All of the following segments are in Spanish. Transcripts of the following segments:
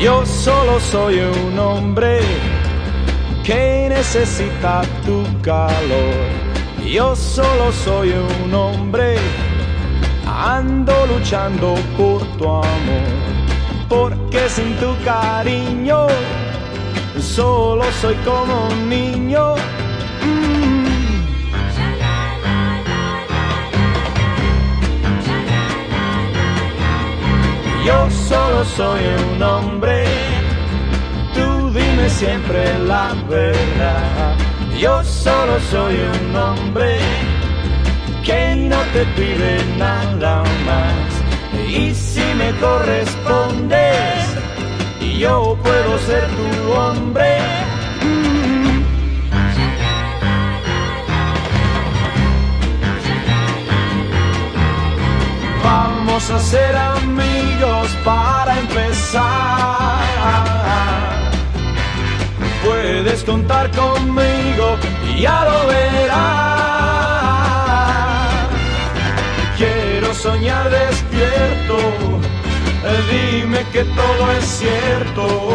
Yo solo soy un hombre que necesita tu calor. Yo solo soy un hombre, ando luchando por tu amor, porque sin tu cariño solo soy como un niño. Yo solo soy un hombre, tú dime siempre la verdad. Yo solo soy un hombre que no te pide nada más. Y si me correspondes, yo puedo ser tu hombre. Vamos a ser amigos para empezar. Puedes contar conmigo y ya lo verás. Quiero soñar despierto. Dime que todo es cierto.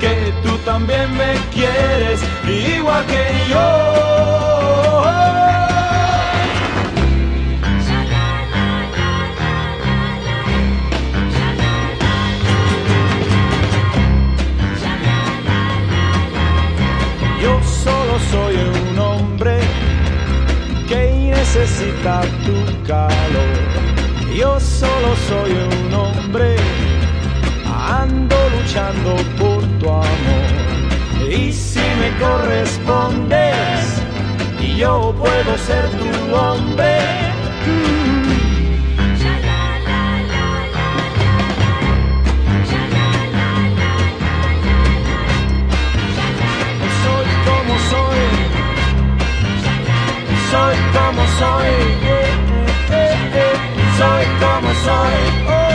Que tú también me quieres igual que yo. Necesita tu calor. Yo solo soy un hombre, ando luchando por tu amor. Y si me correspondes, yo puedo ser tu hombre. como soy, soy como soy. Oh.